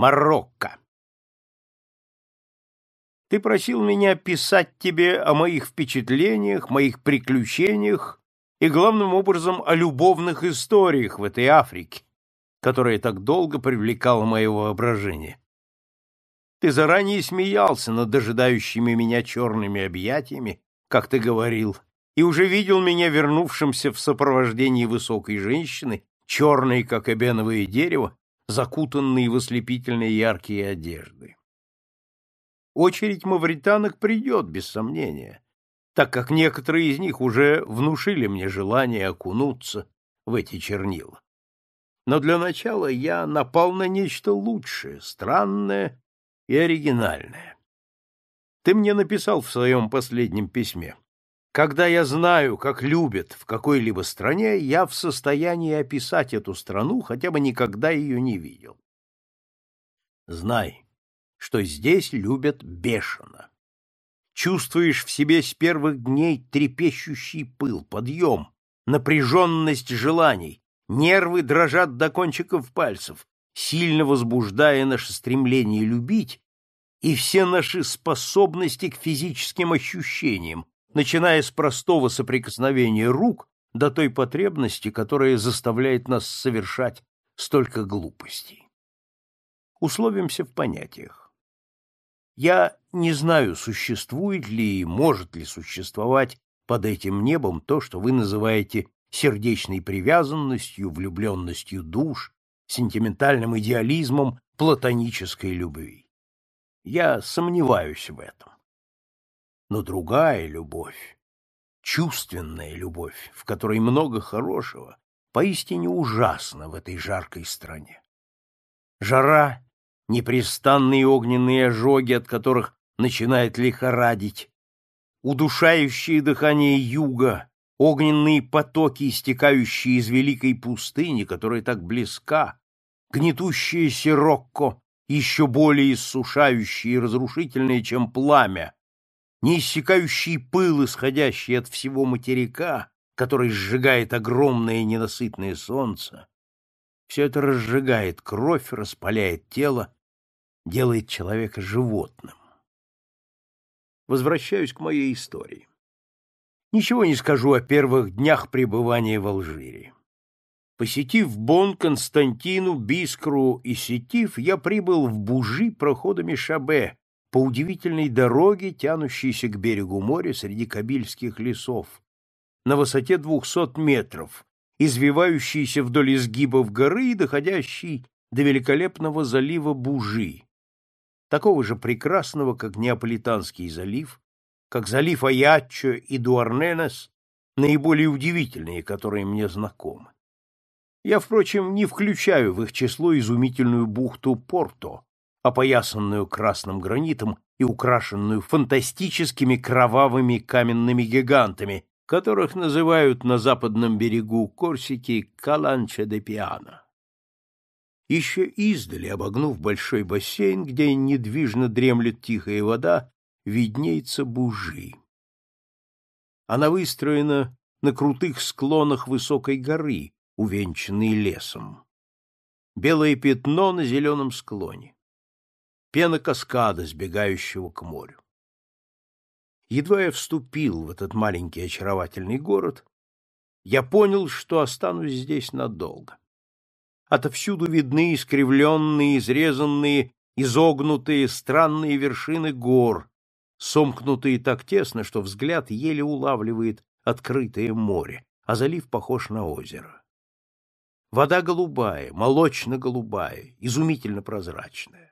Марокко. Ты просил меня писать тебе о моих впечатлениях, моих приключениях и, главным образом, о любовных историях в этой Африке, которая так долго привлекала мое воображение. Ты заранее смеялся над ожидающими меня черными объятиями, как ты говорил, и уже видел меня вернувшимся в сопровождении высокой женщины, черной, как эбеновое дерево, закутанной в ослепительные яркие одежды. Очередь мавританок придет, без сомнения, так как некоторые из них уже внушили мне желание окунуться в эти чернила. Но для начала я напал на нечто лучшее, странное и оригинальное. Ты мне написал в своем последнем письме. Когда я знаю, как любят в какой-либо стране, я в состоянии описать эту страну, хотя бы никогда ее не видел. Знай, что здесь любят бешено. Чувствуешь в себе с первых дней трепещущий пыл, подъем, напряженность желаний, нервы дрожат до кончиков пальцев, сильно возбуждая наше стремление любить и все наши способности к физическим ощущениям, начиная с простого соприкосновения рук до той потребности, которая заставляет нас совершать столько глупостей. Условимся в понятиях. Я не знаю, существует ли и может ли существовать под этим небом то, что вы называете сердечной привязанностью, влюбленностью душ, сентиментальным идеализмом платонической любви. Я сомневаюсь в этом. Но другая любовь, чувственная любовь, в которой много хорошего, поистине ужасна в этой жаркой стране. Жара непрестанные огненные ожоги, от которых начинает лихорадить, удушающее дыхание юга, огненные потоки, истекающие из великой пустыни, которая так близка, гнетущее сирокко, еще более иссушающее и разрушительное, чем пламя, неиссякающий пыл, исходящий от всего материка, который сжигает огромное ненасытное солнце, все это разжигает кровь, распаляет тело делает человека животным. Возвращаюсь к моей истории. Ничего не скажу о первых днях пребывания в Алжире. Посетив Бон, Константину, Бискру и Сетив, я прибыл в Бужи проходами Шабе по удивительной дороге, тянущейся к берегу моря среди кабильских лесов, на высоте двухсот метров, извивающейся вдоль изгибов горы и доходящей до великолепного залива Бужи, такого же прекрасного, как Неаполитанский залив, как залив Аяччо и Дуарненес, наиболее удивительные, которые мне знакомы. Я, впрочем, не включаю в их число изумительную бухту Порто, опоясанную красным гранитом и украшенную фантастическими кровавыми каменными гигантами, которых называют на западном берегу Корсики Каланче де Пиано. Еще издали, обогнув большой бассейн, где недвижно дремлет тихая вода, виднеется бужи. Она выстроена на крутых склонах высокой горы, увенчанной лесом. Белое пятно на зеленом склоне. Пена каскада, сбегающего к морю. Едва я вступил в этот маленький очаровательный город, я понял, что останусь здесь надолго. Отовсюду видны искривленные, изрезанные, изогнутые, странные вершины гор, сомкнутые так тесно, что взгляд еле улавливает открытое море, а залив похож на озеро. Вода голубая, молочно-голубая, изумительно прозрачная.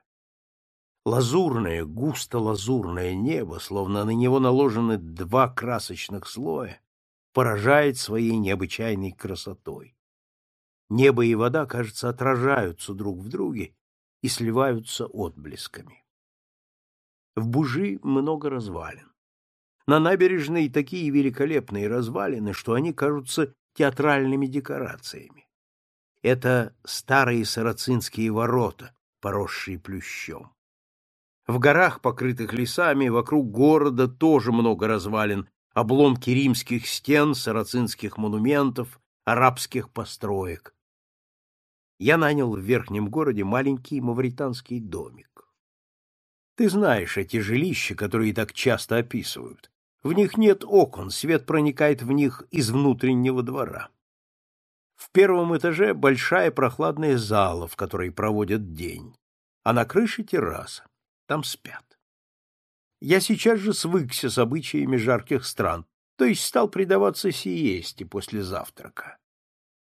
Лазурное, густо-лазурное небо, словно на него наложены два красочных слоя, поражает своей необычайной красотой. Небо и вода, кажется, отражаются друг в друге и сливаются отблесками. В Бужи много развалин. На набережной такие великолепные развалины, что они кажутся театральными декорациями. Это старые сарацинские ворота, поросшие плющом. В горах, покрытых лесами, вокруг города тоже много развалин, обломки римских стен, сарацинских монументов, арабских построек. я нанял в верхнем городе маленький мавританский домик. Ты знаешь эти жилища, которые так часто описывают. В них нет окон, свет проникает в них из внутреннего двора. В первом этаже большая прохладная зала, в которой проводят день, а на крыше терраса. Там спят. Я сейчас же свыкся с обычаями жарких стран, то есть стал предаваться сиесте после завтрака.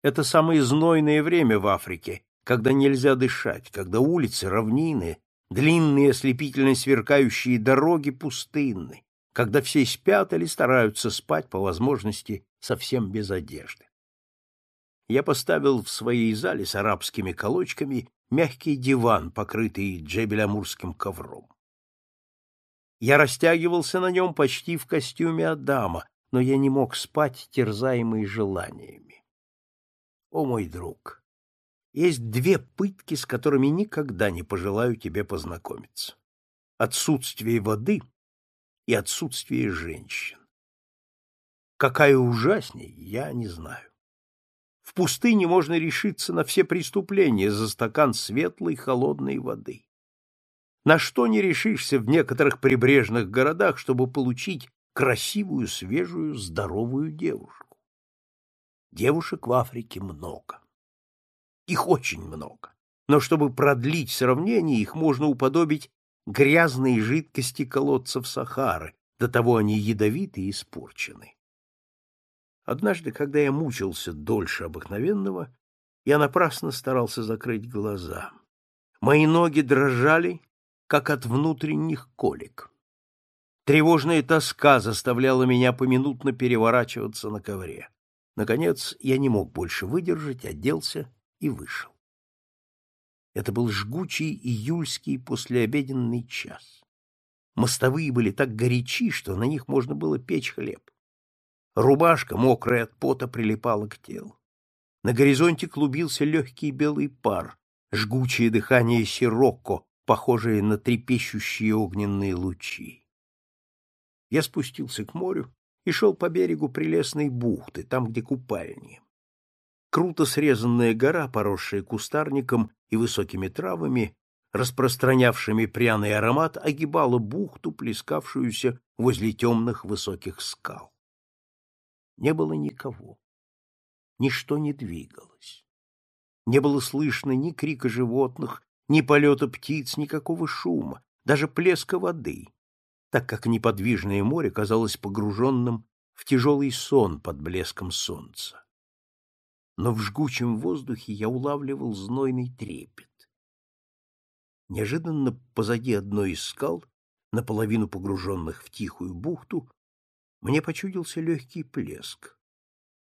Это самое знойное время в Африке, когда нельзя дышать, когда улицы равнины, длинные ослепительно сверкающие дороги пустынны, когда все спят или стараются спать по возможности совсем без одежды. Я поставил в своей зале с арабскими колочками мягкий диван, покрытый джебелямурским ковром. Я растягивался на нем почти в костюме Адама, но я не мог спать, терзаемый желаниями. О, мой друг, есть две пытки, с которыми никогда не пожелаю тебе познакомиться. Отсутствие воды и отсутствие женщин. Какая ужасней, я не знаю. В пустыне можно решиться на все преступления за стакан светлой холодной воды. На что не решишься в некоторых прибрежных городах, чтобы получить красивую, свежую, здоровую девушку. Девушек в Африке много. Их очень много. Но чтобы продлить сравнение, их можно уподобить грязной жидкости колодцев Сахары, до того они ядовиты и испорчены. Однажды, когда я мучился дольше обыкновенного, я напрасно старался закрыть глаза. Мои ноги дрожали, как от внутренних колик. Тревожная тоска заставляла меня поминутно переворачиваться на ковре. Наконец, я не мог больше выдержать, оделся и вышел. Это был жгучий июльский послеобеденный час. Мостовые были так горячи, что на них можно было печь хлеб. Рубашка, мокрая от пота, прилипала к телу. На горизонте клубился легкий белый пар, жгучее дыхание сирокко, похожее на трепещущие огненные лучи. Я спустился к морю и шел по берегу прелестной бухты, там, где купальни. Круто срезанная гора, поросшая кустарником и высокими травами, распространявшими пряный аромат, огибала бухту, плескавшуюся возле темных высоких скал не было никого. Ничто не двигалось. Не было слышно ни крика животных, ни полета птиц, никакого шума, даже плеска воды, так как неподвижное море казалось погруженным в тяжелый сон под блеском солнца. Но в жгучем воздухе я улавливал знойный трепет. Неожиданно позади одной из скал, наполовину погруженных в тихую бухту, мне почудился легкий плеск.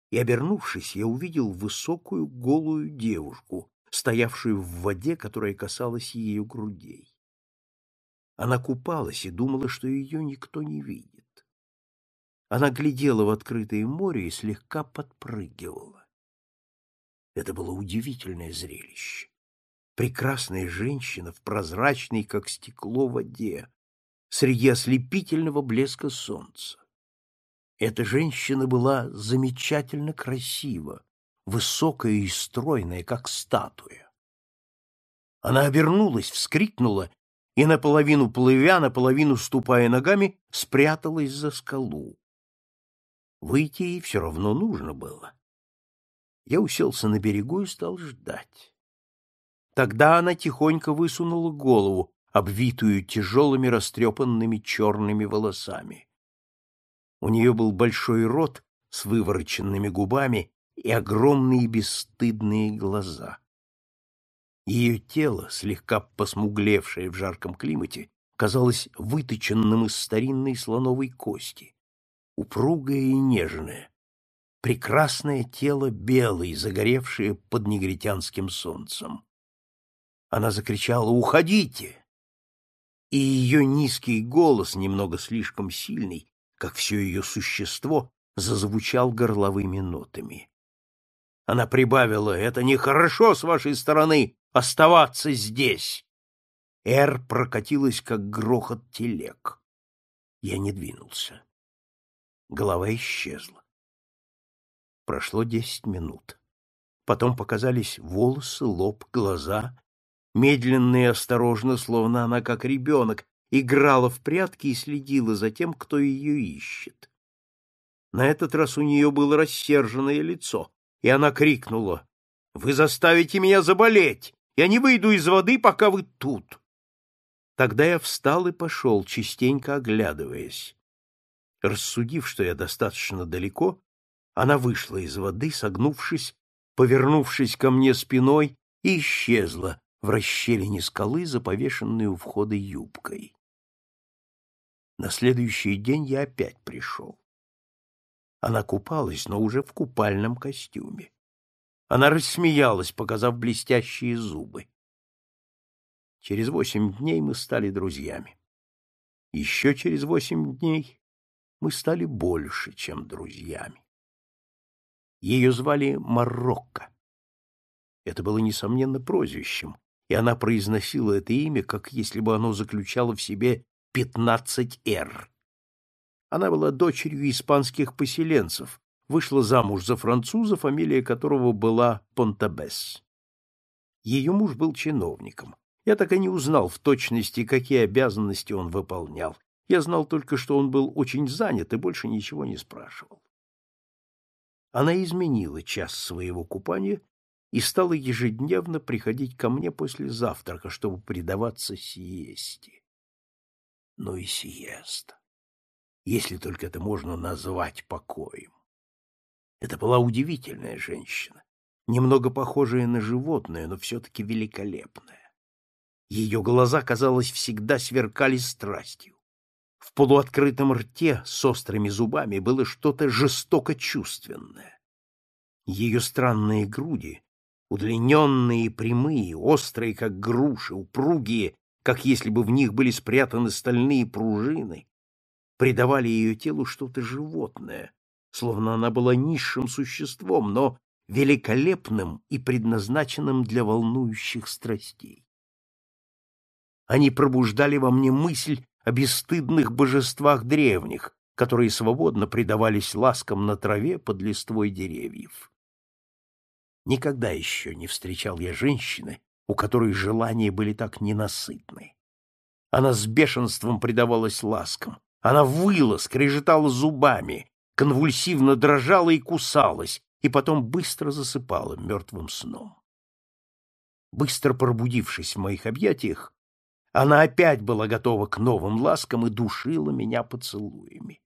И, обернувшись, я увидел высокую голую девушку, стоявшую в воде, которая касалась ее грудей. Она купалась и думала, что ее никто не видит. Она глядела в открытое море и слегка подпрыгивала. Это было удивительное зрелище. Прекрасная женщина в прозрачной, как стекло, воде, среди ослепительного блеска солнца. Эта женщина была замечательно красива, высокая и стройная, как статуя. Она обернулась, вскрикнула и, наполовину плывя, наполовину ступая ногами, спряталась за скалу. Выйти ей все равно нужно было. Я уселся на берегу и стал ждать. Тогда она тихонько высунула голову, обвитую тяжелыми растрепанными черными волосами. У нее был большой рот с вывороченными губами и огромные бесстыдные глаза. Ее тело, слегка посмуглевшее в жарком климате, казалось выточенным из старинной слоновой кости, упругое и нежное, прекрасное тело белое, загоревшее под негритянским солнцем. Она закричала «Уходите!» И ее низкий голос, немного слишком сильный, как все ее существо, зазвучал горловыми нотами. Она прибавила, «Это нехорошо с вашей стороны оставаться здесь!» Эр прокатилась, как грохот телег. Я не двинулся. Голова исчезла. Прошло десять минут. Потом показались волосы, лоб, глаза. Медленно и осторожно, словно она, как ребенок, играла в прятки и следила за тем, кто ее ищет. На этот раз у нее было рассерженное лицо, и она крикнула, «Вы заставите меня заболеть! Я не выйду из воды, пока вы тут!» Тогда я встал и пошел, частенько оглядываясь. Рассудив, что я достаточно далеко, она вышла из воды, согнувшись, повернувшись ко мне спиной, и исчезла в расщелине скалы, заповешенной у входа юбкой. На следующий день я опять пришел. Она купалась, но уже в купальном костюме. Она рассмеялась, показав блестящие зубы. Через восемь дней мы стали друзьями. Еще через восемь дней мы стали больше, чем друзьями. Ее звали Марокко. Это было, несомненно, прозвищем, и она произносила это имя, как если бы оно заключало в себе пятнадцать «р». Она была дочерью испанских поселенцев, вышла замуж за француза, фамилия которого была Понтабес. Ее муж был чиновником. Я так и не узнал в точности, какие обязанности он выполнял. Я знал только, что он был очень занят и больше ничего не спрашивал. Она изменила час своего купания и стала ежедневно приходить ко мне после завтрака, чтобы предаваться сиесте. Ну и сиеста, если только это можно назвать покоем. Это была удивительная женщина, немного похожая на животное, но все-таки великолепная. Ее глаза, казалось, всегда сверкали страстью. В полуоткрытом рте с острыми зубами было что-то жестоко чувственное. Ее странные груди, удлиненные и прямые, острые, как груши, упругие, как если бы в них были спрятаны стальные пружины, придавали ее телу что-то животное, словно она была низшим существом, но великолепным и предназначенным для волнующих страстей. Они пробуждали во мне мысль о бесстыдных божествах древних, которые свободно предавались ласкам на траве под листвой деревьев. Никогда еще не встречал я женщины, у которой желания были так ненасытны. Она с бешенством предавалась ласкам. Она выла, скрежетала зубами, конвульсивно дрожала и кусалась, и потом быстро засыпала мертвым сном. Быстро пробудившись в моих объятиях, она опять была готова к новым ласкам и душила меня поцелуями.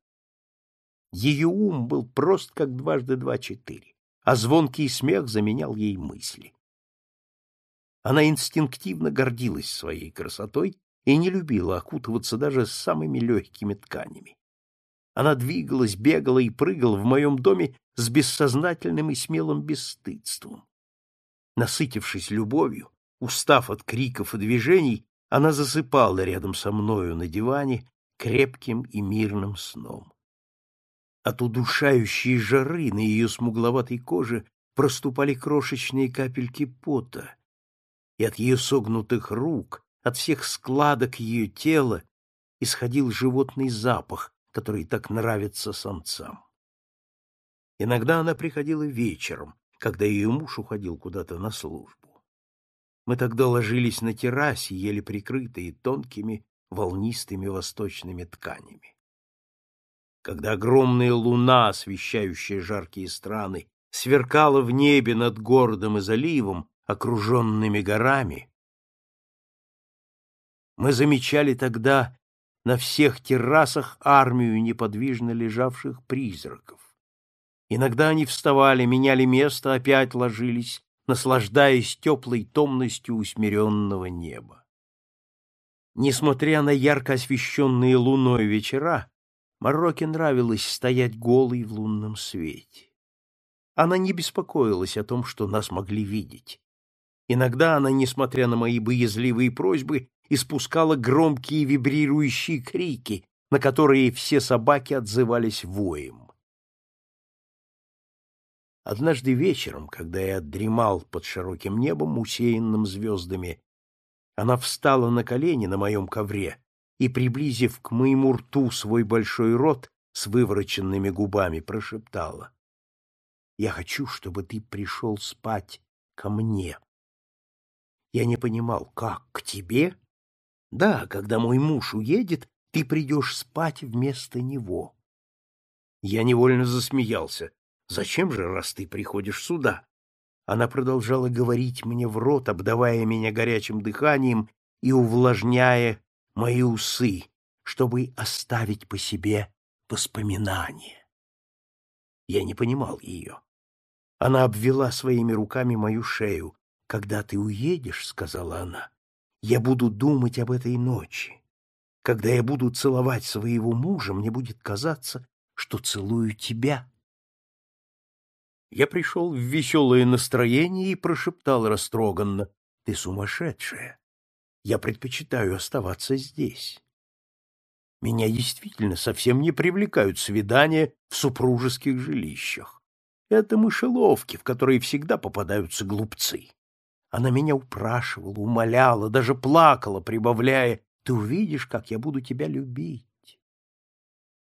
Ее ум был прост, как дважды два четыре, а звонкий смех заменял ей мысли. Она инстинктивно гордилась своей красотой и не любила окутываться даже с самыми легкими тканями. Она двигалась, бегала и прыгала в моем доме с бессознательным и смелым бесстыдством. Насытившись любовью, устав от криков и движений, она засыпала рядом со мною на диване крепким и мирным сном. От удушающей жары на ее смугловатой коже проступали крошечные капельки пота, и от ее согнутых рук, от всех складок ее тела исходил животный запах, который так нравится самцам. Иногда она приходила вечером, когда ее муж уходил куда-то на службу. Мы тогда ложились на террасе, еле прикрытые тонкими волнистыми восточными тканями. Когда огромная луна, освещающая жаркие страны, сверкала в небе над городом и заливом, окруженными горами, мы замечали тогда на всех террасах армию неподвижно лежавших призраков. Иногда они вставали, меняли место, опять ложились, наслаждаясь теплой томностью усмиренного неба. Несмотря на ярко освещенные луной вечера, Марокке нравилось стоять голой в лунном свете. Она не беспокоилась о том, что нас могли видеть. Иногда она, несмотря на мои боязливые просьбы, испускала громкие вибрирующие крики, на которые все собаки отзывались воем. Однажды вечером, когда я дремал под широким небом, усеянным звездами, она встала на колени на моем ковре и, приблизив к моему рту свой большой рот с вывороченными губами, прошептала. Я хочу, чтобы ты пришел спать ко мне. Я не понимал, как, к тебе? Да, когда мой муж уедет, ты придешь спать вместо него. Я невольно засмеялся. Зачем же, раз ты приходишь сюда? Она продолжала говорить мне в рот, обдавая меня горячим дыханием и увлажняя мои усы, чтобы оставить по себе воспоминания. Я не понимал ее. Она обвела своими руками мою шею. «Когда ты уедешь, — сказала она, — я буду думать об этой ночи. Когда я буду целовать своего мужа, мне будет казаться, что целую тебя». Я пришел в веселое настроение и прошептал растроганно. «Ты сумасшедшая! Я предпочитаю оставаться здесь». Меня действительно совсем не привлекают свидания в супружеских жилищах. Это мышеловки, в которые всегда попадаются глупцы. Она меня упрашивала, умоляла, даже плакала, прибавляя, «Ты увидишь, как я буду тебя любить».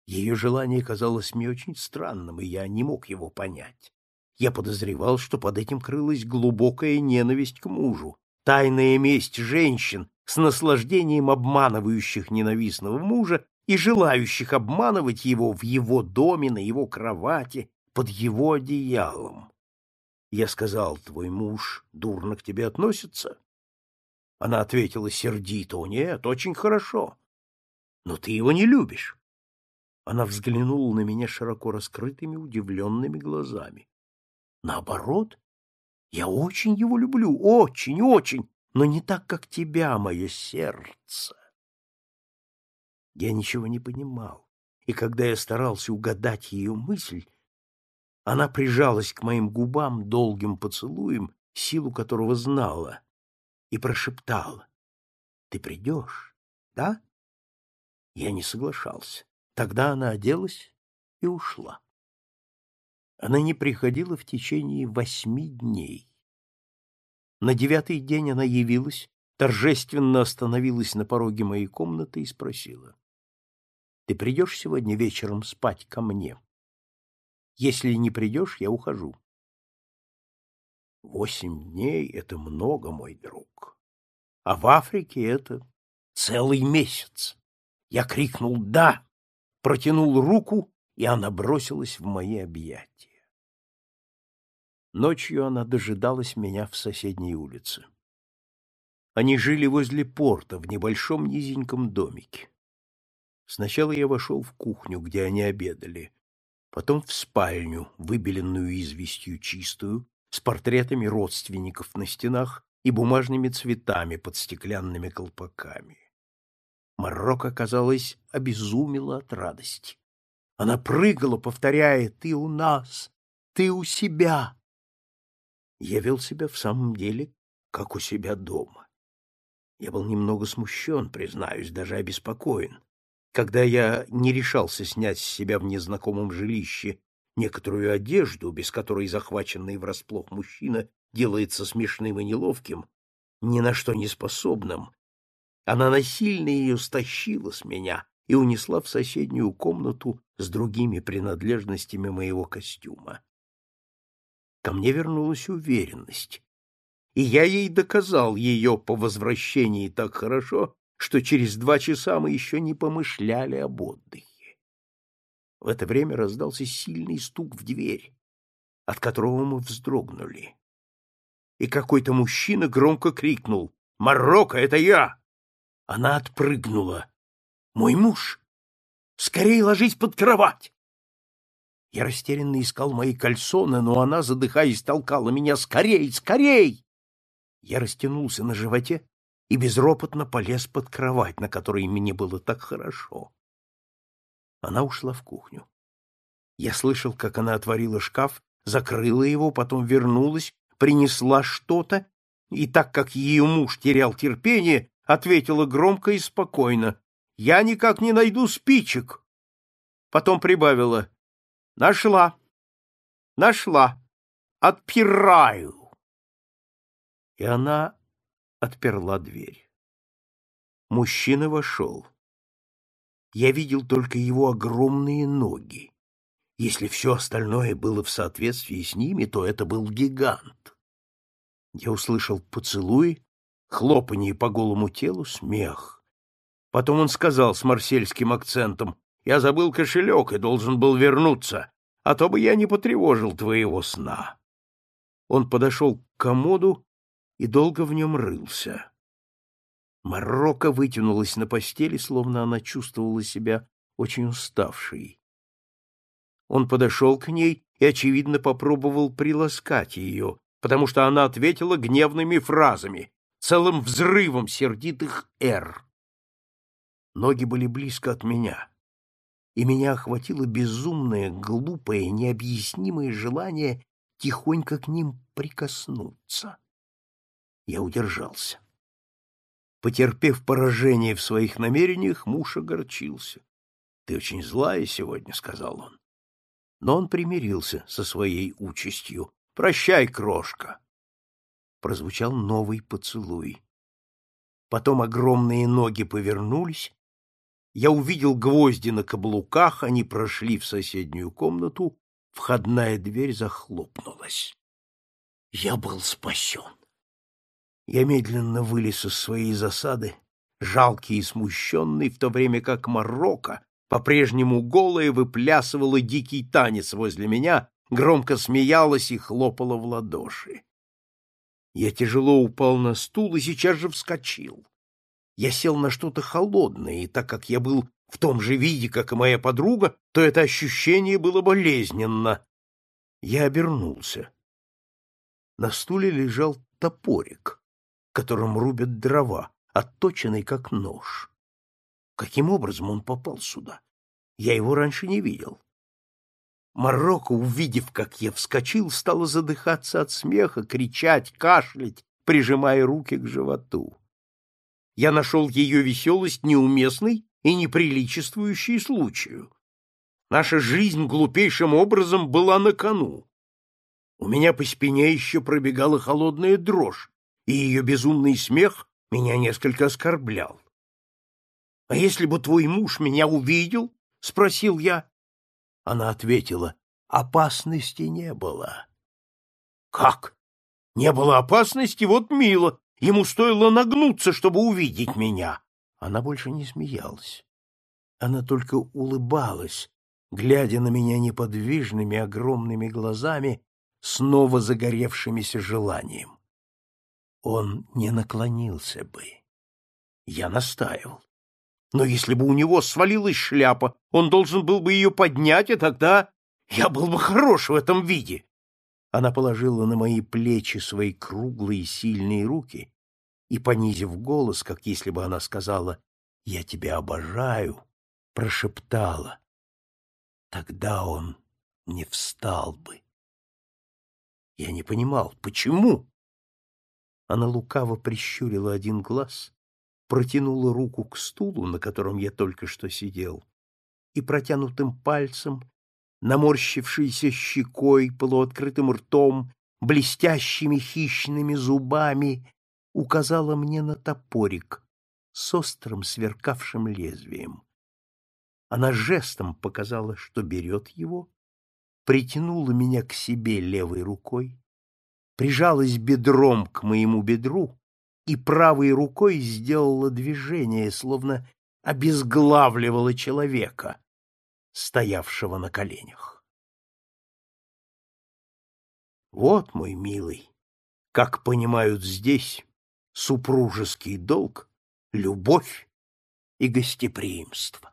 Ее желание казалось мне очень странным, и я не мог его понять. Я подозревал, что под этим крылась глубокая ненависть к мужу, тайная месть женщин, с наслаждением обманывающих ненавистного мужа и желающих обманывать его в его доме, на его кровати, под его одеялом. Я сказал, твой муж дурно к тебе относится? Она ответила сердито, нет, очень хорошо. Но ты его не любишь. Она взглянула на меня широко раскрытыми, удивленными глазами. Наоборот, я очень его люблю, очень, очень, но не так, как тебя, мое сердце. Я ничего не понимал, и когда я старался угадать ее мысль, она прижалась к моим губам долгим поцелуем, силу которого знала, и прошептала. — Ты придешь, да? Я не соглашался. Тогда она оделась и ушла. Она не приходила в течение восьми дней. На девятый день она явилась, торжественно остановилась на пороге моей комнаты и спросила. — Ты придешь сегодня вечером спать ко мне? Если не придешь, я ухожу. Восемь дней — это много, мой друг. А в Африке это целый месяц. Я крикнул «да», протянул руку, и она бросилась в мои объятия. Ночью она дожидалась меня в соседней улице. Они жили возле порта, в небольшом низеньком домике. Сначала я вошел в кухню, где они обедали, потом в спальню, выбеленную известью чистую, с портретами родственников на стенах и бумажными цветами под стеклянными колпаками. Марокко, казалось, обезумела от радости. Она прыгала, повторяя «Ты у нас! Ты у себя!» Я вел себя в самом деле, как у себя дома. Я был немного смущен, признаюсь, даже обеспокоен. Когда я не решался снять с себя в незнакомом жилище некоторую одежду, без которой захваченный врасплох мужчина делается смешным и неловким, ни на что не способным, она насильно ее стащила с меня и унесла в соседнюю комнату с другими принадлежностями моего костюма ко мне вернулась уверенность, и я ей доказал ее по возвращении так хорошо, что через два часа мы еще не помышляли об отдыхе. В это время раздался сильный стук в дверь, от которого мы вздрогнули. И какой-то мужчина громко крикнул «Марокко, это я!» Она отпрыгнула. «Мой муж! Скорее ложись под кровать!» Я растерянно искал мои кальсоны, но она, задыхаясь, толкала меня «Скорей! Скорей!» Я растянулся на животе и безропотно полез под кровать, на которой мне было так хорошо. Она ушла в кухню. Я слышал, как она отворила шкаф, закрыла его, потом вернулась, принесла что-то, и так как ее муж терял терпение, ответила громко и спокойно. «Я никак не найду спичек!» Потом прибавила. Нашла. Нашла. Отпираю. И она отперла дверь. Мужчина вошел. Я видел только его огромные ноги. Если все остальное было в соответствии с ними, то это был гигант. Я услышал поцелуи, хлопанье по голому телу, смех. Потом он сказал с марсельским акцентом, «Я забыл кошелек и должен был вернуться, а то бы я не потревожил твоего сна». Он подошел к комоду и долго в нем рылся. Марокко вытянулась на постели, словно она чувствовала себя очень уставшей. Он подошел к ней и, очевидно, попробовал приласкать ее, потому что она ответила гневными фразами, целым взрывом сердитых «р». Ноги были близко от меня, и меня охватило безумное, глупое, необъяснимое желание тихонько к ним прикоснуться. Я удержался. Потерпев поражение в своих намерениях, муж огорчился. — Ты очень злая сегодня, — сказал он. Но он примирился со своей участью. — Прощай, крошка. Прозвучал новый поцелуй. Потом огромные ноги повернулись. Я увидел гвозди на каблуках, они прошли в соседнюю комнату, входная дверь захлопнулась. Я был спасен. Я медленно вылез из своей засады, жалкий и смущенный, в то время как Марокко, по-прежнему голая, выплясывала дикий танец возле меня, громко смеялась и хлопала в ладоши. Я тяжело упал на стул и сейчас же вскочил. Я сел на что-то холодное, и так как я был в том же виде, как и моя подруга, то это ощущение было болезненно. Я обернулся. На стуле лежал топорик которым рубят дрова, отточенный как нож. Каким образом он попал сюда? Я его раньше не видел. Марокко, увидев, как я вскочил, стала задыхаться от смеха, кричать, кашлять, прижимая руки к животу. Я нашел ее веселость неуместной и неприличествующей случаю. Наша жизнь глупейшим образом была на кону. У меня по спине еще пробегала холодная дрожь, и ее безумный смех меня несколько оскорблял. — А если бы твой муж меня увидел? — спросил я. Она ответила, — опасности не было. — Как? Не было опасности? Вот мило. Ему стоило нагнуться, чтобы увидеть меня. Она больше не смеялась. Она только улыбалась, глядя на меня неподвижными огромными глазами, снова загоревшимися желанием он не наклонился бы. Я настаивал. Но если бы у него свалилась шляпа, он должен был бы ее поднять, и тогда я был бы хорош в этом виде. Она положила на мои плечи свои круглые сильные руки и, понизив голос, как если бы она сказала «Я тебя обожаю», прошептала. Тогда он не встал бы. Я не понимал, почему? Она лукаво прищурила один глаз, протянула руку к стулу, на котором я только что сидел, и протянутым пальцем, наморщившейся щекой, полуоткрытым ртом, блестящими хищными зубами, указала мне на топорик с острым сверкавшим лезвием. Она жестом показала, что берет его, притянула меня к себе левой рукой, прижалась бедром к моему бедру и правой рукой сделала движение, словно обезглавливала человека, стоявшего на коленях. Вот, мой милый, как понимают здесь супружеский долг, любовь и гостеприимство.